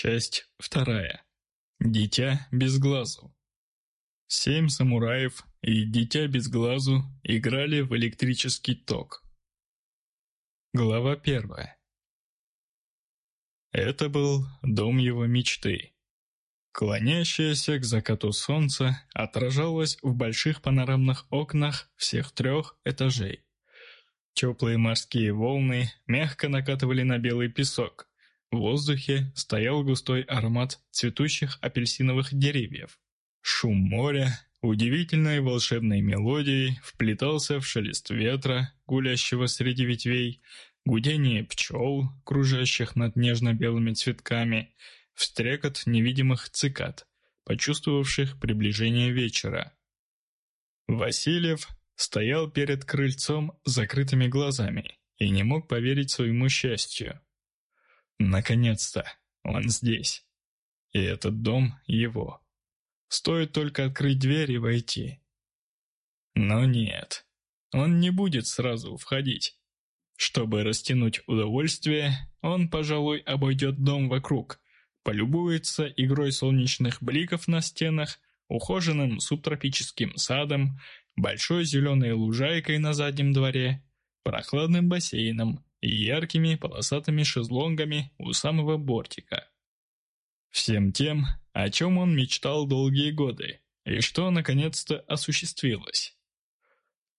Часть вторая. Дитя без глазу. Семь самураев и дитя без глазу играли в электрический ток. Глава первая. Это был дом его мечты. Клонящееся к закату солнца отражалось в больших панорамных окнах всех трех этажей. Теплые морские волны мягко накатывали на белый песок. В воздухе стоял густой аромат цветущих апельсиновых деревьев. Шум моря, удивительной волшебной мелодией, вплетался в шелест ветра, гулящего среди ветвей, гудение пчел, кружащих над нежно-белыми цветками, встрекот невидимых цикад, почувствовавших приближение вечера. Васильев стоял перед крыльцом с закрытыми глазами и не мог поверить своему счастью. Наконец-то, он здесь. И этот дом его. Стоит только открыть дверь и войти. Но нет, он не будет сразу входить. Чтобы растянуть удовольствие, он, пожалуй, обойдет дом вокруг, полюбуется игрой солнечных бликов на стенах, ухоженным субтропическим садом, большой зеленой лужайкой на заднем дворе, прохладным бассейном яркими полосатыми шезлонгами у самого бортика. Всем тем, о чем он мечтал долгие годы, и что наконец-то осуществилось.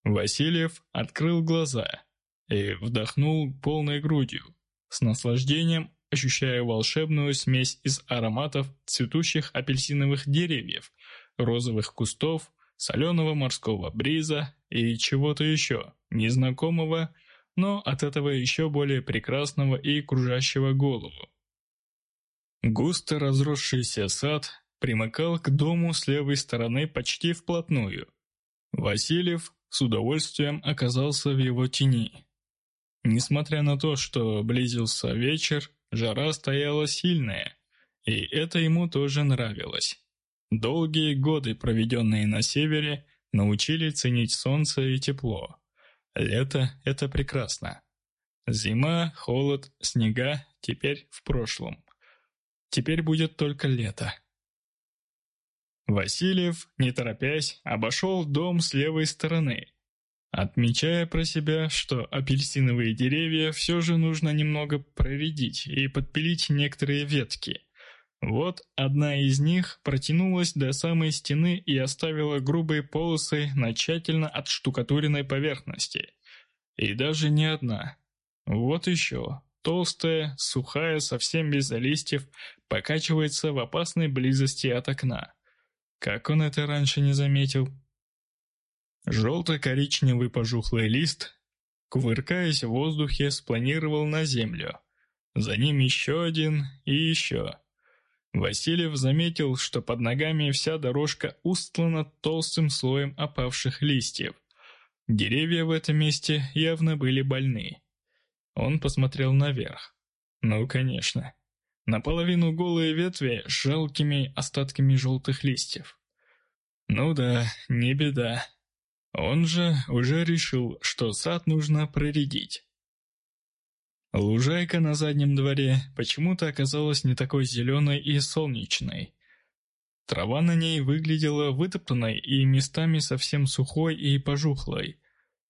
Васильев открыл глаза и вдохнул полной грудью, с наслаждением ощущая волшебную смесь из ароматов цветущих апельсиновых деревьев, розовых кустов, соленого морского бриза и чего-то еще, незнакомого, но от этого еще более прекрасного и кружащего голову. Густо разросшийся сад примыкал к дому с левой стороны почти вплотную. Васильев с удовольствием оказался в его тени. Несмотря на то, что близился вечер, жара стояла сильная, и это ему тоже нравилось. Долгие годы, проведенные на севере, научили ценить солнце и тепло. Лето — это прекрасно. Зима, холод, снега теперь в прошлом. Теперь будет только лето. Васильев, не торопясь, обошел дом с левой стороны, отмечая про себя, что апельсиновые деревья все же нужно немного проредить и подпилить некоторые ветки. Вот одна из них протянулась до самой стены и оставила грубые полосы на тщательно отштукатуренной поверхности. И даже не одна. Вот еще. Толстая, сухая, совсем без листьев, покачивается в опасной близости от окна. Как он это раньше не заметил? Желто-коричневый пожухлый лист, кувыркаясь в воздухе, спланировал на землю. За ним еще один и еще. Васильев заметил, что под ногами вся дорожка устлана толстым слоем опавших листьев. Деревья в этом месте явно были больны. Он посмотрел наверх. Ну, конечно. Наполовину голые ветви с жалкими остатками желтых листьев. Ну да, не беда. Он же уже решил, что сад нужно проредить. Лужайка на заднем дворе почему-то оказалась не такой зеленой и солнечной. Трава на ней выглядела вытоптанной и местами совсем сухой и пожухлой.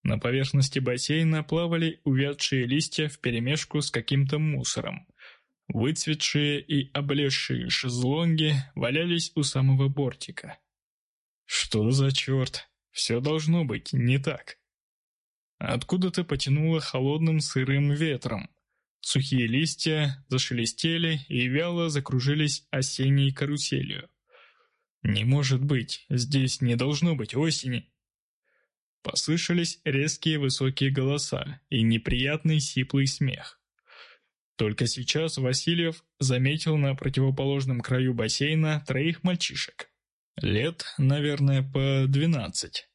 На поверхности бассейна плавали увядшие листья вперемешку с каким-то мусором. Выцветшие и облезшие шезлонги валялись у самого бортика. Что за черт? Все должно быть не так. Откуда-то потянуло холодным сырым ветром. Сухие листья зашелестели и вяло закружились осенней каруселью. «Не может быть, здесь не должно быть осени!» Послышались резкие высокие голоса и неприятный сиплый смех. Только сейчас Васильев заметил на противоположном краю бассейна троих мальчишек. Лет, наверное, по двенадцать.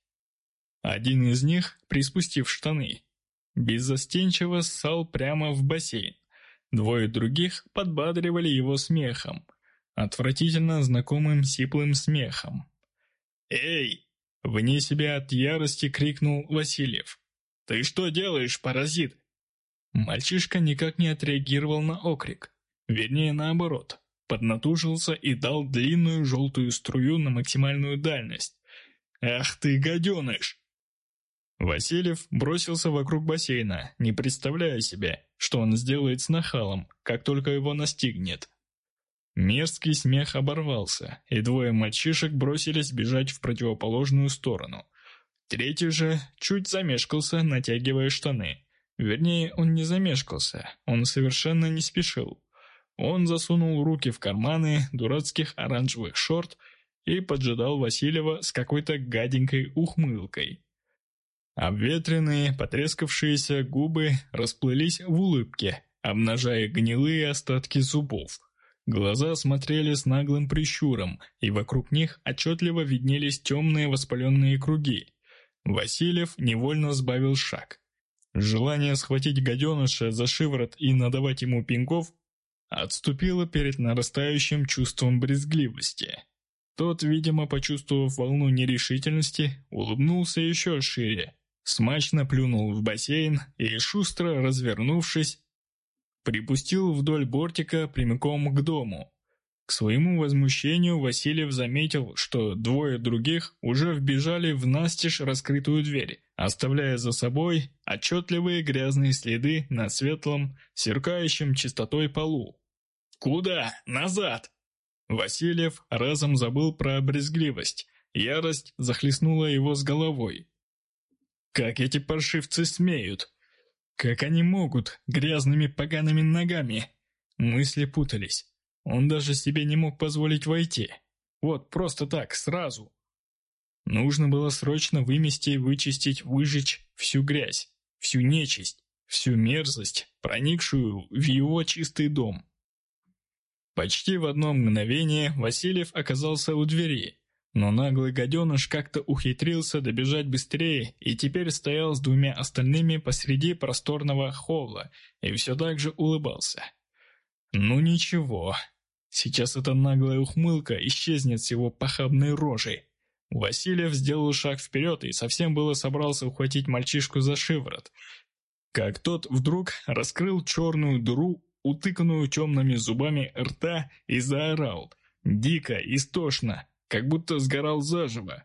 Один из них, приспустив штаны, беззастенчиво ссал прямо в бассейн. Двое других подбадривали его смехом, отвратительно знакомым сиплым смехом. «Эй!» — вне себя от ярости крикнул Васильев. «Ты что делаешь, паразит?» Мальчишка никак не отреагировал на окрик. Вернее, наоборот. поднатужился и дал длинную желтую струю на максимальную дальность. «Ах ты, гаденыш!» Васильев бросился вокруг бассейна, не представляя себе, что он сделает с нахалом, как только его настигнет. Мерзкий смех оборвался, и двое мальчишек бросились бежать в противоположную сторону. Третий же чуть замешкался, натягивая штаны. Вернее, он не замешкался, он совершенно не спешил. Он засунул руки в карманы дурацких оранжевых шорт и поджидал Васильева с какой-то гаденькой ухмылкой. Обветренные, потрескавшиеся губы расплылись в улыбке, обнажая гнилые остатки зубов. Глаза смотрели с наглым прищуром, и вокруг них отчетливо виднелись темные воспаленные круги. Васильев невольно сбавил шаг. Желание схватить гаденыша за шиворот и надавать ему пинков отступило перед нарастающим чувством брезгливости. Тот, видимо, почувствовав волну нерешительности, улыбнулся еще шире, смачно плюнул в бассейн и, шустро развернувшись, припустил вдоль бортика прямиком к дому. К своему возмущению Васильев заметил, что двое других уже вбежали в настежь раскрытую дверь, оставляя за собой отчетливые грязные следы на светлом, сверкающем чистотой полу. «Куда? Назад!» Васильев разом забыл про брезгливость. Ярость захлестнула его с головой. Как эти паршивцы смеют? Как они могут, грязными погаными ногами? Мысли путались. Он даже себе не мог позволить войти. Вот просто так, сразу. Нужно было срочно вымести, вычистить, выжечь всю грязь, всю нечисть, всю мерзость, проникшую в его чистый дом. Почти в одно мгновение Васильев оказался у двери, но наглый гаденыш как-то ухитрился добежать быстрее и теперь стоял с двумя остальными посреди просторного холла и все так же улыбался. «Ну ничего, сейчас эта наглая ухмылка исчезнет с его похабной рожей». Васильев сделал шаг вперед и совсем было собрался ухватить мальчишку за шиворот, как тот вдруг раскрыл черную дыру, утыканную темными зубами рта, и заорал, дико, истошно, как будто сгорал заживо.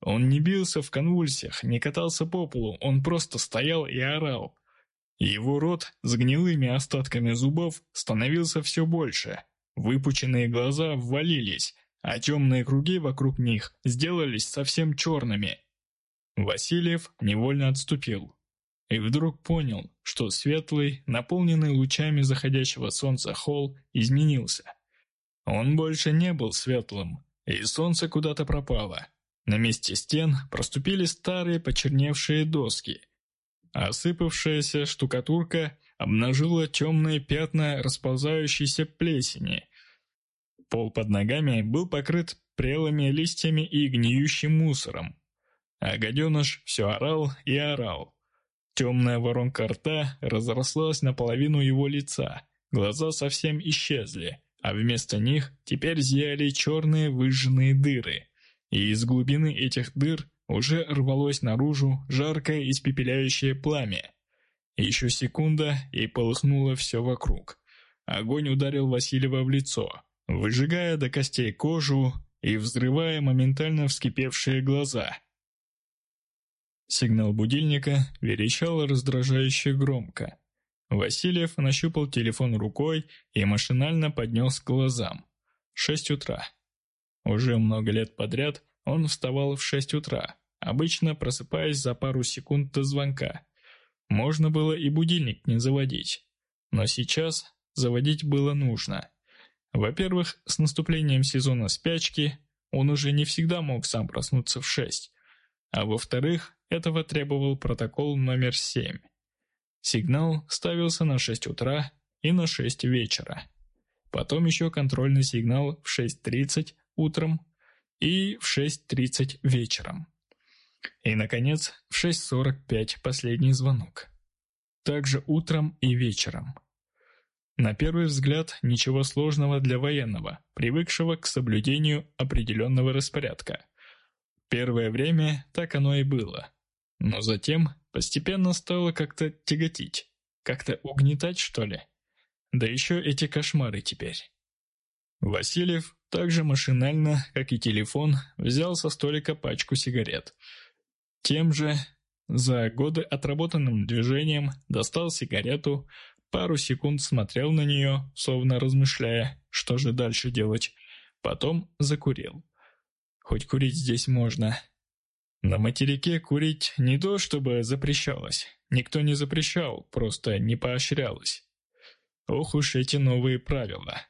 Он не бился в конвульсиях, не катался по полу, он просто стоял и орал. Его рот с гнилыми остатками зубов становился все больше. Выпученные глаза ввалились, а темные круги вокруг них сделались совсем черными. Васильев невольно отступил. И вдруг понял, что светлый, наполненный лучами заходящего солнца холл изменился. Он больше не был светлым, и солнце куда-то пропало. На месте стен проступили старые почерневшие доски. Осыпавшаяся штукатурка обнажила темные пятна расползающейся плесени. Пол под ногами был покрыт прелыми листьями и гниющим мусором. А гаденыш все орал и орал. Темная воронка рта разрослась наполовину его лица, глаза совсем исчезли, а вместо них теперь зияли черные выжженные дыры. И из глубины этих дыр уже рвалось наружу жаркое испепеляющее пламя. Еще секунда, и полыхнуло все вокруг. Огонь ударил Васильева в лицо, выжигая до костей кожу и взрывая моментально вскипевшие глаза. Сигнал будильника верещал раздражающе громко. Васильев нащупал телефон рукой и машинально поднес к глазам. Шесть утра. Уже много лет подряд он вставал в шесть утра, обычно просыпаясь за пару секунд до звонка. Можно было и будильник не заводить. Но сейчас заводить было нужно. Во-первых, с наступлением сезона спячки он уже не всегда мог сам проснуться в шесть. А во-вторых, этого требовал протокол номер семь. Сигнал ставился на 6 утра и на 6 вечера. Потом еще контрольный сигнал в 6.30 утром и в 6.30 вечером. И, наконец, в 6.45 последний звонок. Также утром и вечером. На первый взгляд, ничего сложного для военного, привыкшего к соблюдению определенного распорядка. Первое время так оно и было. Но затем постепенно стало как-то тяготить, как-то угнетать, что ли. Да еще эти кошмары теперь. Васильев также машинально, как и телефон, взял со столика пачку сигарет. Тем же, за годы отработанным движением, достал сигарету, пару секунд смотрел на нее, словно размышляя, что же дальше делать, потом закурил. Хоть курить здесь можно. На материке курить не то чтобы запрещалось, никто не запрещал, просто не поощрялось. Ох уж эти новые правила.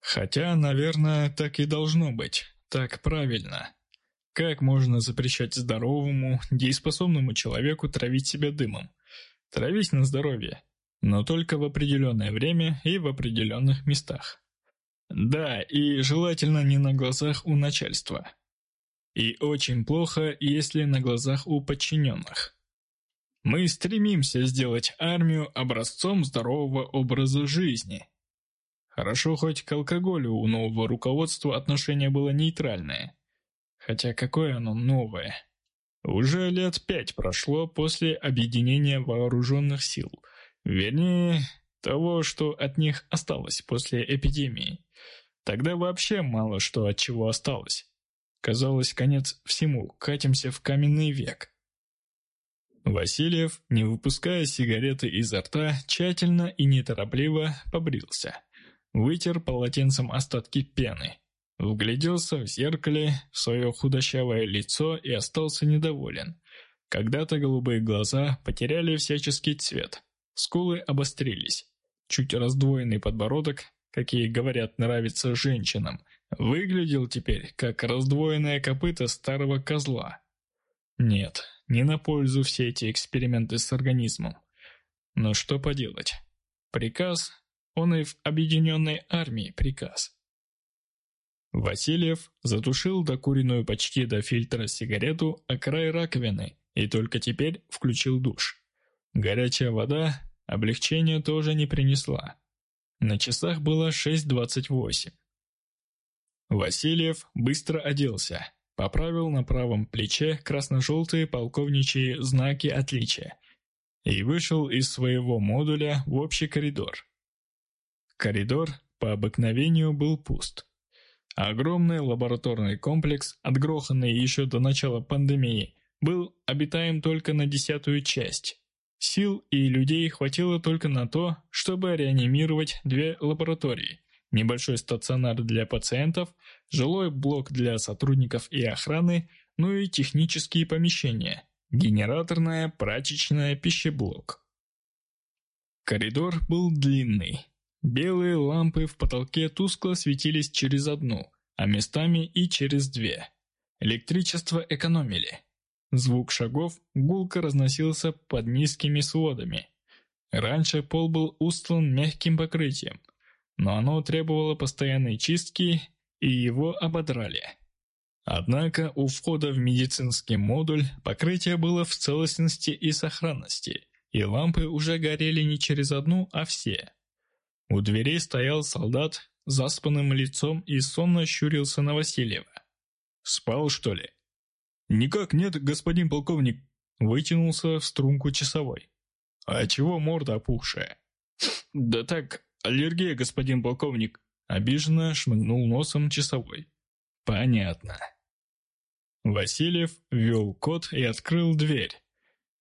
Хотя, наверное, так и должно быть. Так правильно. Как можно запрещать здоровому, дееспособному человеку травить себя дымом? Травить на здоровье. Но только в определенное время и в определенных местах. Да, и желательно не на глазах у начальства. И очень плохо, если на глазах у подчиненных. Мы стремимся сделать армию образцом здорового образа жизни – Хорошо, хоть к алкоголю у нового руководства отношение было нейтральное. Хотя какое оно новое? Уже лет пять прошло после объединения вооруженных сил. Вернее, того, что от них осталось после эпидемии. Тогда вообще мало что от чего осталось. Казалось, конец всему, катимся в каменный век. Васильев, не выпуская сигареты изо рта, тщательно и неторопливо побрился. Вытер полотенцем остатки пены, вгляделся в зеркале в свое худощавое лицо и остался недоволен. Когда-то голубые глаза потеряли всяческий цвет, скулы обострились, чуть раздвоенный подбородок, какие, говорят, нравится женщинам, выглядел теперь как раздвоенное копыто старого козла. Нет, не на пользу все эти эксперименты с организмом. Но что поделать? Приказ он и в объединенной армии приказ. Васильев затушил докуренную почти до фильтра сигарету о край раковины и только теперь включил душ. Горячая вода облегчения тоже не принесла. На часах было 6.28. Васильев быстро оделся, поправил на правом плече красно-желтые полковничьи знаки отличия и вышел из своего модуля в общий коридор. Коридор по обыкновению был пуст. Огромный лабораторный комплекс, отгроханный еще до начала пандемии, был обитаем только на десятую часть. Сил и людей хватило только на то, чтобы реанимировать две лаборатории, небольшой стационар для пациентов, жилой блок для сотрудников и охраны, ну и технические помещения, генераторная, прачечная, пищеблок. Коридор был длинный, Белые лампы в потолке тускло светились через одну, а местами и через две. Электричество экономили. Звук шагов гулко разносился под низкими сводами. Раньше пол был устлан мягким покрытием, но оно требовало постоянной чистки, и его ободрали. Однако у входа в медицинский модуль покрытие было в целостности и сохранности, и лампы уже горели не через одну, а все. У дверей стоял солдат с заспанным лицом и сонно щурился на Васильева. «Спал, что ли?» «Никак нет, господин полковник», — вытянулся в струнку часовой. «А чего морда опухшая?» «Да так, аллергия, господин полковник», — обиженно шмыгнул носом часовой. «Понятно». Васильев ввел код и открыл дверь.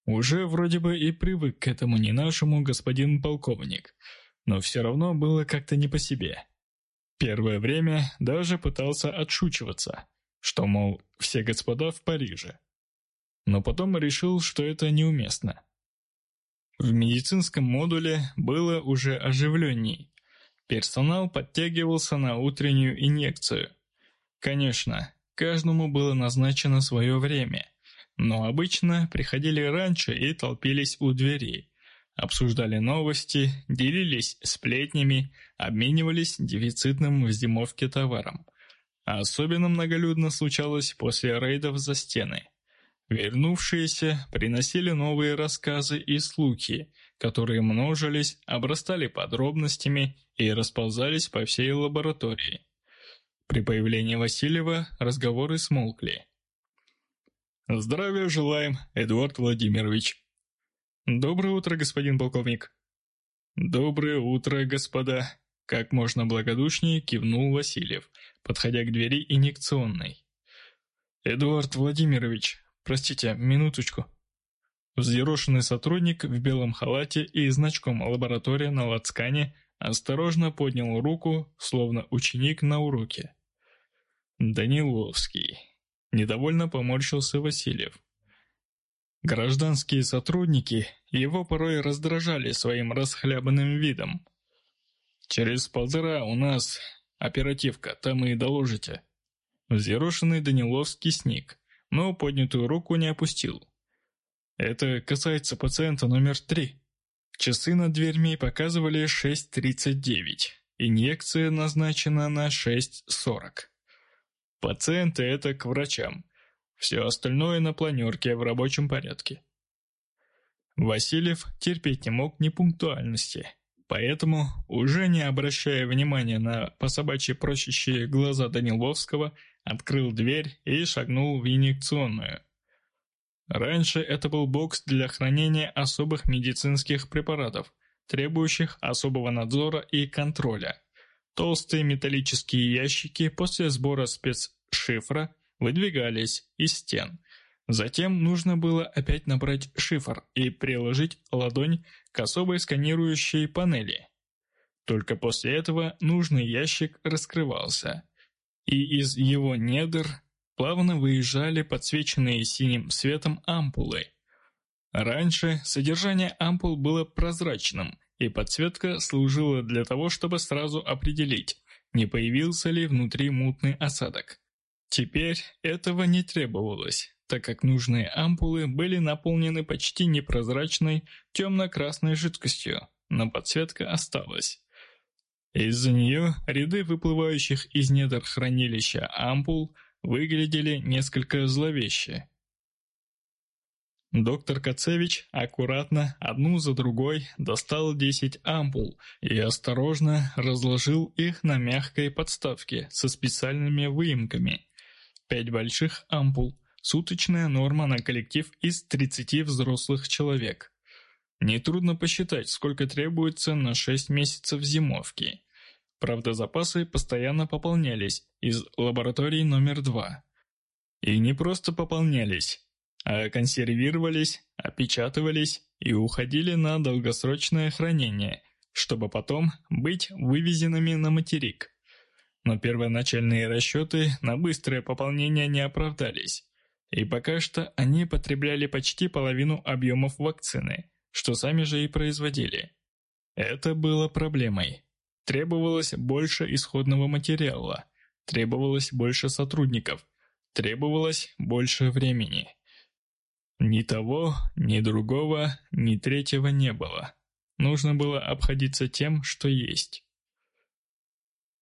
Уже вроде бы и привык к этому не нашему господин полковник — но все равно было как-то не по себе. Первое время даже пытался отшучиваться, что, мол, все господа в Париже. Но потом решил, что это неуместно. В медицинском модуле было уже оживленней. Персонал подтягивался на утреннюю инъекцию. Конечно, каждому было назначено свое время, но обычно приходили раньше и толпились у дверей, обсуждали новости, делились сплетнями, обменивались дефицитным в зимовке товаром. А особенно многолюдно случалось после рейдов за стены. Вернувшиеся приносили новые рассказы и слухи, которые множились, обрастали подробностями и расползались по всей лаборатории. При появлении Васильева разговоры смолкли. «Здравия желаем, Эдуард Владимирович», «Доброе утро, господин полковник». «Доброе утро, господа», как можно благодушнее кивнул Васильев, подходя к двери инъекционной. «Эдуард Владимирович, простите, минуточку». Взъерошенный сотрудник в белом халате и значком «Лаборатория» на лацкане осторожно поднял руку, словно ученик на уроке. «Даниловский». Недовольно поморщился Васильев. Гражданские сотрудники его порой раздражали своим расхлябанным видом. «Через полтора у нас оперативка, там и доложите». Взъерошенный Даниловский сник, но поднятую руку не опустил. «Это касается пациента номер три». Часы над дверьми показывали 6.39. Инъекция назначена на 6.40. Пациенты – это к врачам. Все остальное на планерке в рабочем порядке. Васильев терпеть не мог непунктуальности, поэтому, уже не обращая внимания на пособачьи просящие глаза Даниловского, открыл дверь и шагнул в инъекционную. Раньше это был бокс для хранения особых медицинских препаратов, требующих особого надзора и контроля. Толстые металлические ящики после сбора спецшифра выдвигались из стен. Затем нужно было опять набрать шифр и приложить ладонь к особой сканирующей панели. Только после этого нужный ящик раскрывался, и из его недр плавно выезжали подсвеченные синим светом ампулы. Раньше содержание ампул было прозрачным, и подсветка служила для того, чтобы сразу определить, не появился ли внутри мутный осадок. Теперь этого не требовалось, так как нужные ампулы были наполнены почти непрозрачной темно-красной жидкостью, но подсветка осталась. Из-за нее ряды выплывающих из недр хранилища ампул выглядели несколько зловеще. Доктор Кацевич аккуратно, одну за другой, достал 10 ампул и осторожно разложил их на мягкой подставке со специальными выемками. Пять больших ампул – суточная норма на коллектив из 30 взрослых человек. Нетрудно посчитать, сколько требуется на 6 месяцев зимовки. Правда, запасы постоянно пополнялись из лаборатории номер 2. И не просто пополнялись, а консервировались, опечатывались и уходили на долгосрочное хранение, чтобы потом быть вывезенными на материк но первоначальные расчеты на быстрое пополнение не оправдались, и пока что они потребляли почти половину объемов вакцины, что сами же и производили. Это было проблемой. Требовалось больше исходного материала, требовалось больше сотрудников, требовалось больше времени. Ни того, ни другого, ни третьего не было. Нужно было обходиться тем, что есть.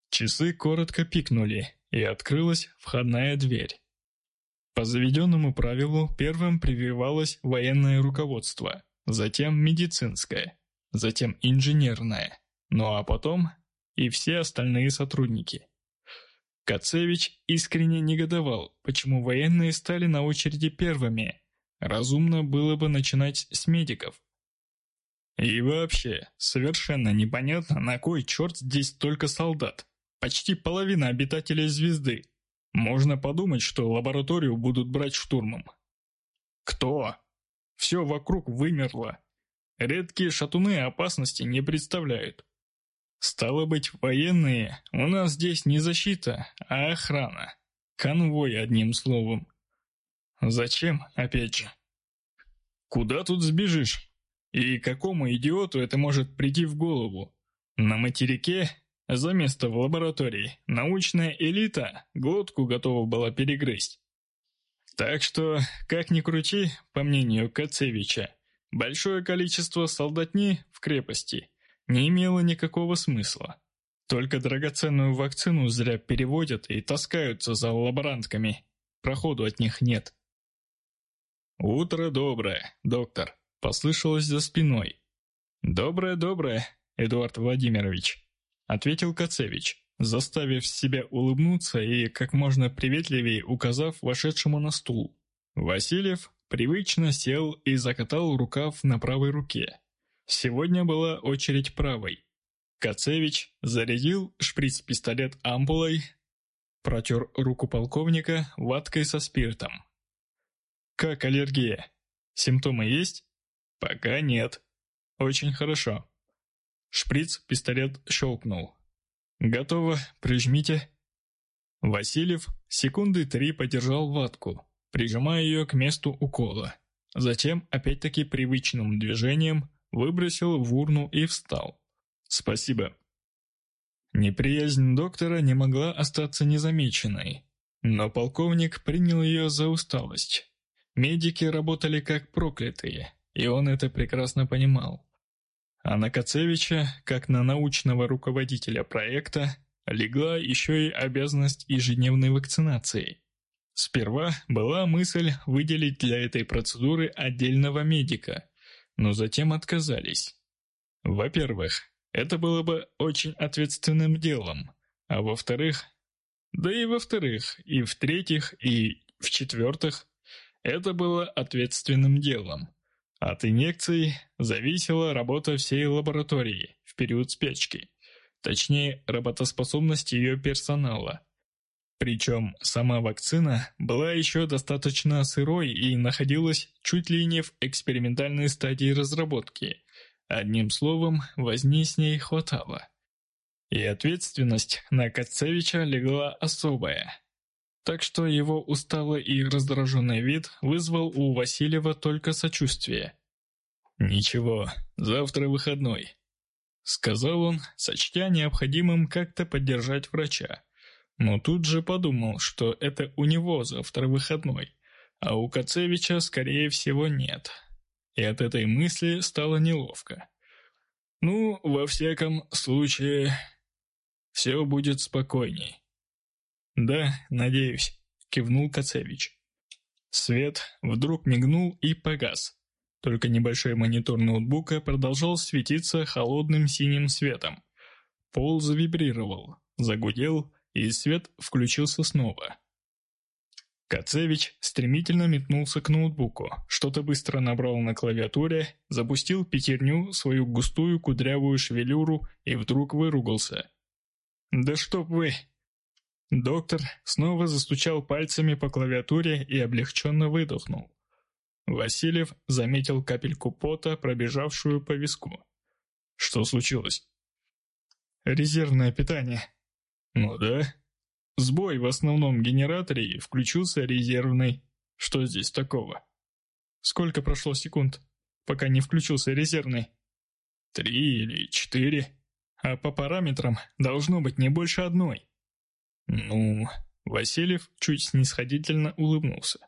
Часы коротко пикнули, и открылась входная дверь. По заведенному правилу первым прививалось военное руководство, затем медицинское, затем инженерное, ну а потом и все остальные сотрудники. Кацевич искренне негодовал, почему военные стали на очереди первыми. Разумно было бы начинать с медиков. И вообще, совершенно непонятно, на кой черт здесь только солдат. Почти половина обитателей звезды. Можно подумать, что лабораторию будут брать штурмом. Кто? Все вокруг вымерло. Редкие шатуны опасности не представляют. Стало быть, военные, у нас здесь не защита, а охрана. Конвой, одним словом. Зачем, опять же? Куда тут сбежишь? И какому идиоту это может прийти в голову? На материке за место в лаборатории научная элита глотку готова была перегрызть. Так что, как ни крути, по мнению Кацевича, большое количество солдатни в крепости не имело никакого смысла. Только драгоценную вакцину зря переводят и таскаются за лаборантками. Проходу от них нет. «Утро доброе, доктор», — послышалось за спиной. «Доброе-доброе, Эдуард Владимирович», ответил Кацевич, заставив себя улыбнуться и как можно приветливее указав вошедшему на стул. Васильев привычно сел и закатал рукав на правой руке. Сегодня была очередь правой. Кацевич зарядил шприц-пистолет ампулой, протер руку полковника ваткой со спиртом. «Как аллергия? Симптомы есть?» «Пока нет». «Очень хорошо». Шприц-пистолет щелкнул. «Готово, прижмите». Васильев секунды три подержал ватку, прижимая ее к месту укола. Затем, опять-таки привычным движением, выбросил в урну и встал. «Спасибо». Неприязнь доктора не могла остаться незамеченной, но полковник принял ее за усталость. Медики работали как проклятые, и он это прекрасно понимал. А на Кацевича, как на научного руководителя проекта, легла еще и обязанность ежедневной вакцинации. Сперва была мысль выделить для этой процедуры отдельного медика, но затем отказались. Во-первых, это было бы очень ответственным делом, а во-вторых, да и во-вторых, и в-третьих, и в-четвертых, это было ответственным делом. От инъекций зависела работа всей лаборатории в период спячки, точнее, работоспособность ее персонала. Причем сама вакцина была еще достаточно сырой и находилась чуть ли не в экспериментальной стадии разработки. Одним словом, возни с ней хватало. И ответственность на Кацевича легла особая. Так что его усталый и раздраженный вид вызвал у Васильева только сочувствие. «Ничего, завтра выходной», — сказал он, сочтя необходимым как-то поддержать врача. Но тут же подумал, что это у него завтра выходной, а у Кацевича, скорее всего, нет. И от этой мысли стало неловко. Ну, во всяком случае, все будет спокойней. «Да, надеюсь», — кивнул Кацевич. Свет вдруг мигнул и погас. Только небольшой монитор ноутбука продолжал светиться холодным синим светом. Пол завибрировал, загудел, и свет включился снова. Кацевич стремительно метнулся к ноутбуку, что-то быстро набрал на клавиатуре, запустил пятерню, свою густую кудрявую шевелюру и вдруг выругался. «Да чтоб вы!» Доктор снова застучал пальцами по клавиатуре и облегченно выдохнул. Васильев заметил капельку пота, пробежавшую по виску. «Что случилось?» «Резервное питание», ну да. Сбой в основном генераторе и включился резервный. Что здесь такого? Сколько прошло секунд, пока не включился резервный? Три или четыре. А по параметрам должно быть не больше одной. Ну, Васильев чуть снисходительно улыбнулся.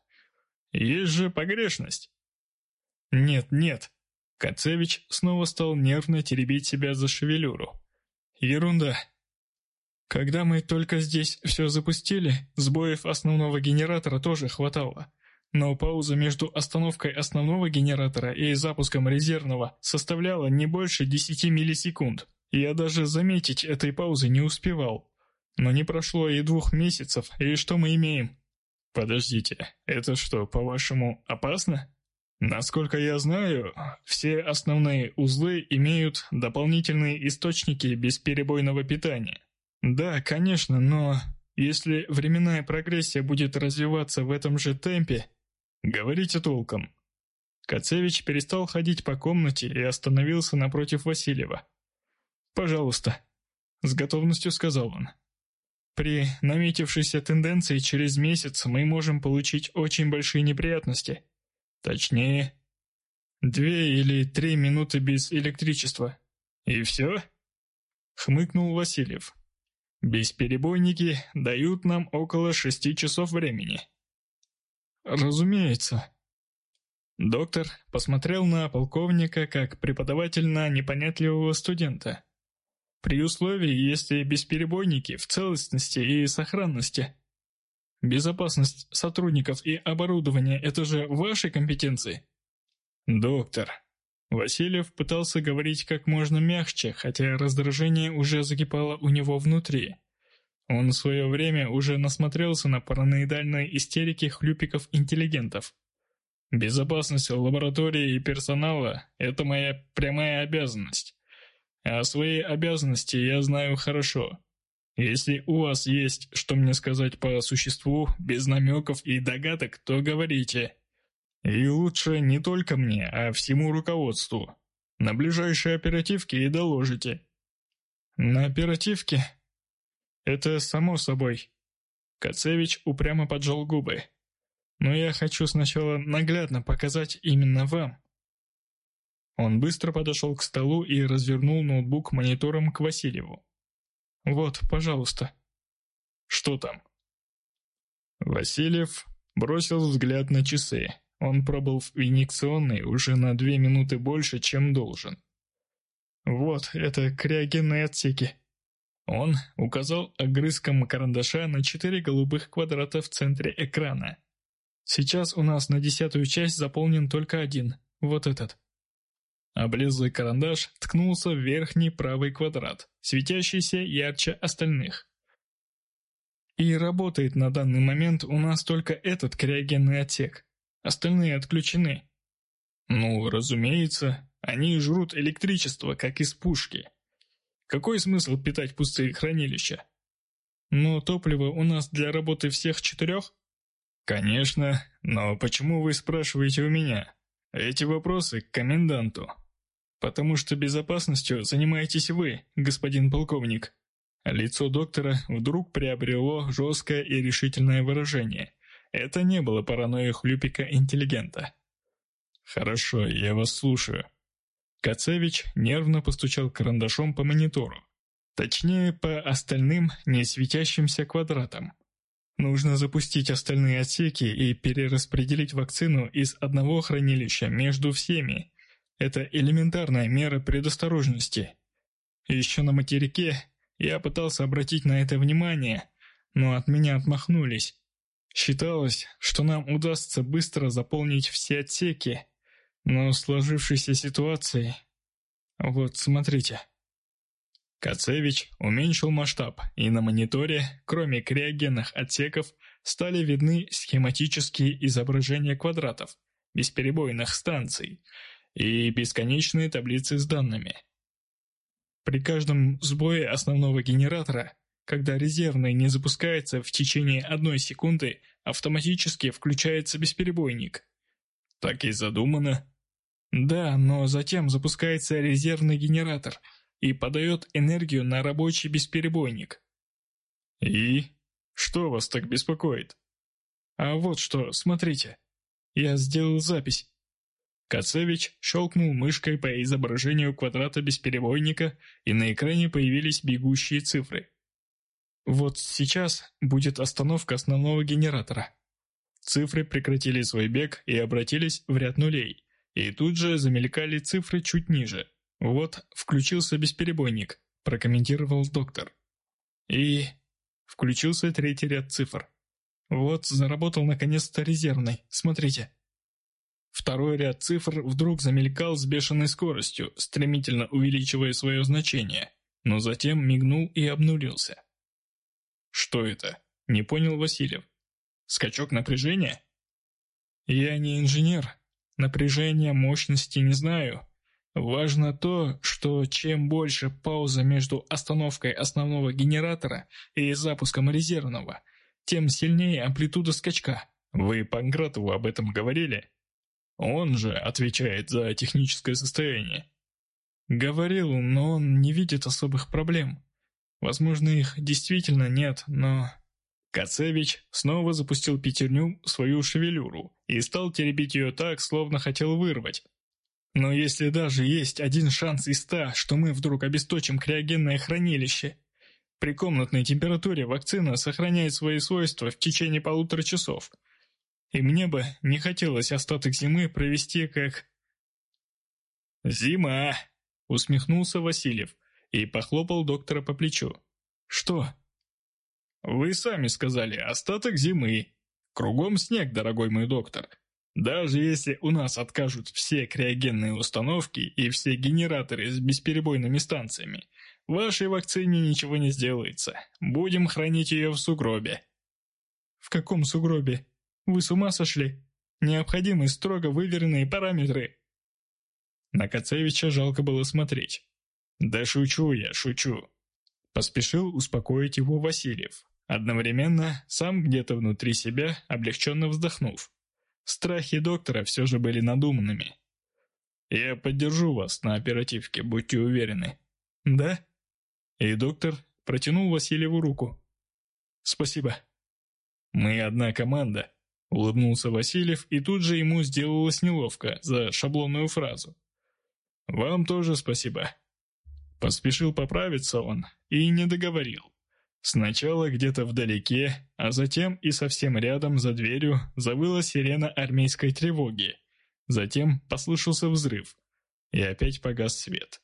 Есть же погрешность. Нет, нет. Кацевич снова стал нервно теребить себя за шевелюру. Ерунда. Когда мы только здесь все запустили, сбоев основного генератора тоже хватало. Но пауза между остановкой основного генератора и запуском резервного составляла не больше 10 миллисекунд. Я даже заметить этой паузы не успевал. Но не прошло и двух месяцев, и что мы имеем? Подождите, это что, по-вашему, опасно? Насколько я знаю, все основные узлы имеют дополнительные источники бесперебойного питания. Да, конечно, но если временная прогрессия будет развиваться в этом же темпе, говорите толком. Кацевич перестал ходить по комнате и остановился напротив Васильева. «Пожалуйста», — с готовностью сказал он. «При наметившейся тенденции через месяц мы можем получить очень большие неприятности. Точнее, две или три минуты без электричества. И все?» — хмыкнул Васильев. Бесперебойники дают нам около шести часов времени. Разумеется. Доктор посмотрел на полковника как преподаватель на непонятливого студента. При условии, если бесперебойники в целостности и сохранности. Безопасность сотрудников и оборудования – это же ваши компетенции. Доктор. Васильев пытался говорить как можно мягче, хотя раздражение уже закипало у него внутри. Он в свое время уже насмотрелся на параноидальные истерики хлюпиков-интеллигентов. Безопасность лаборатории и персонала – это моя прямая обязанность. А свои обязанности я знаю хорошо. Если у вас есть что мне сказать по существу, без намеков и догадок, то говорите. И лучше не только мне, а всему руководству. На ближайшей оперативке и доложите. На оперативке? Это само собой. Кацевич упрямо поджал губы. Но я хочу сначала наглядно показать именно вам. Он быстро подошел к столу и развернул ноутбук монитором к Васильеву. «Вот, пожалуйста». «Что там?» Васильев бросил взгляд на часы. Он пробыл в инъекционной уже на две минуты больше, чем должен. «Вот, это криогенные отсеки». Он указал огрызком карандаша на четыре голубых квадрата в центре экрана. «Сейчас у нас на десятую часть заполнен только один, вот этот». Облезлый карандаш ткнулся в верхний правый квадрат, светящийся ярче остальных. И работает на данный момент у нас только этот криогенный отсек. Остальные отключены. Ну, разумеется, они жрут электричество, как из пушки. Какой смысл питать пустые хранилища? Но топливо у нас для работы всех четырех? Конечно, но почему вы спрашиваете у меня? Эти вопросы к коменданту. Потому что безопасностью занимаетесь вы, господин полковник. Лицо доктора вдруг приобрело жесткое и решительное выражение. Это не было паранойей хлюпика-интеллигента. «Хорошо, я вас слушаю». Кацевич нервно постучал карандашом по монитору. Точнее, по остальным не светящимся квадратам. Нужно запустить остальные отсеки и перераспределить вакцину из одного хранилища между всеми, это элементарная мера предосторожности. Еще на материке я пытался обратить на это внимание, но от меня отмахнулись. Считалось, что нам удастся быстро заполнить все отсеки, но сложившейся ситуации... Вот, смотрите. Кацевич уменьшил масштаб, и на мониторе, кроме криогенных отсеков, стали видны схематические изображения квадратов, бесперебойных станций, и бесконечные таблицы с данными. При каждом сбое основного генератора, когда резервный не запускается в течение одной секунды, автоматически включается бесперебойник. Так и задумано. Да, но затем запускается резервный генератор и подает энергию на рабочий бесперебойник. И? Что вас так беспокоит? А вот что, смотрите. Я сделал запись. Кацевич щелкнул мышкой по изображению квадрата бесперебойника, и на экране появились бегущие цифры. Вот сейчас будет остановка основного генератора. Цифры прекратили свой бег и обратились в ряд нулей, и тут же замелькали цифры чуть ниже. Вот включился бесперебойник, прокомментировал доктор. И включился третий ряд цифр. Вот заработал наконец-то резервный, смотрите. Второй ряд цифр вдруг замелькал с бешеной скоростью, стремительно увеличивая свое значение, но затем мигнул и обнулился. «Что это?» – не понял Васильев. «Скачок напряжения?» «Я не инженер. Напряжения, мощности не знаю. Важно то, что чем больше пауза между остановкой основного генератора и запуском резервного, тем сильнее амплитуда скачка. Вы Панкратову об этом говорили?» Он же отвечает за техническое состояние. Говорил, но он не видит особых проблем. Возможно, их действительно нет, но... Кацевич снова запустил пятерню в свою шевелюру и стал теребить ее так, словно хотел вырвать. Но если даже есть один шанс из ста, что мы вдруг обесточим криогенное хранилище, при комнатной температуре вакцина сохраняет свои свойства в течение полутора часов – и мне бы не хотелось остаток зимы провести как... «Зима!» — усмехнулся Васильев и похлопал доктора по плечу. «Что?» «Вы сами сказали, остаток зимы. Кругом снег, дорогой мой доктор. Даже если у нас откажут все криогенные установки и все генераторы с бесперебойными станциями, вашей вакцине ничего не сделается. Будем хранить ее в сугробе». «В каком сугробе?» Вы с ума сошли? Необходимы строго выверенные параметры. На Кацевича жалко было смотреть. «Да шучу я, шучу!» Поспешил успокоить его Васильев, одновременно сам где-то внутри себя облегченно вздохнув. Страхи доктора все же были надуманными. «Я поддержу вас на оперативке, будьте уверены». «Да?» И доктор протянул Васильеву руку. «Спасибо». «Мы одна команда», — улыбнулся Васильев, и тут же ему сделалось неловко за шаблонную фразу. «Вам тоже спасибо». Поспешил поправиться он и не договорил. Сначала где-то вдалеке, а затем и совсем рядом за дверью завыла сирена армейской тревоги. Затем послышался взрыв, и опять погас свет.